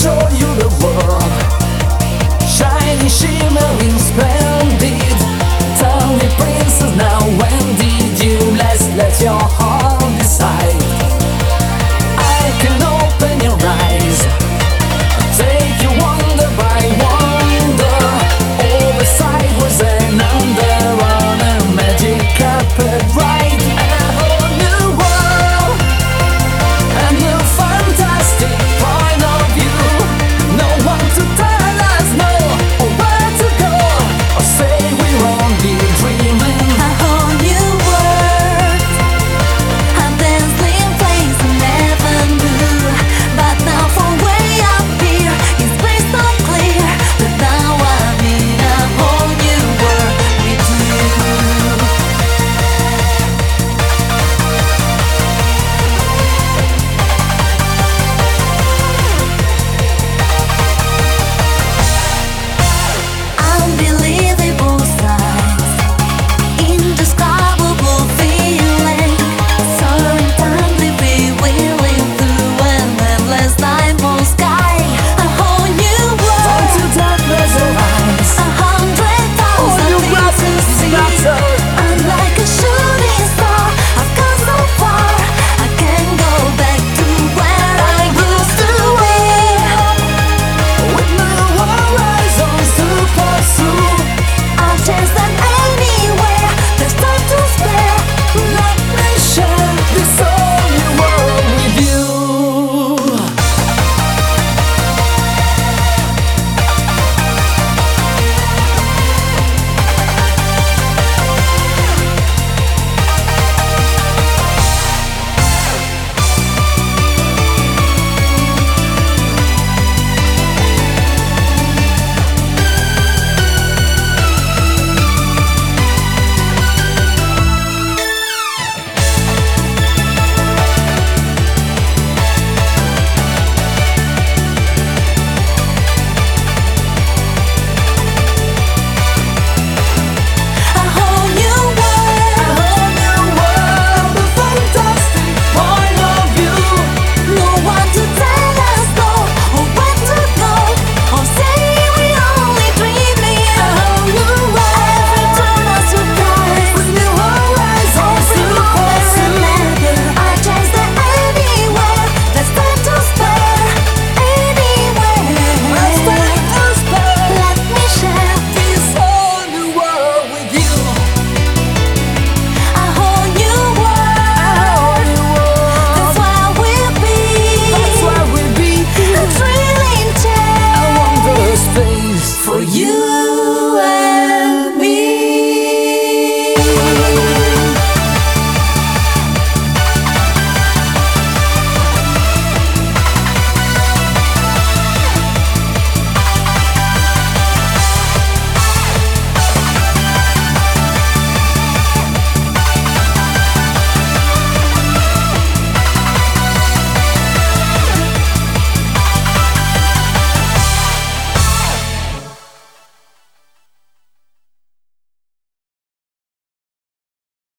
show you the world Shiny, shimmering, splendid Tell me princess now when did?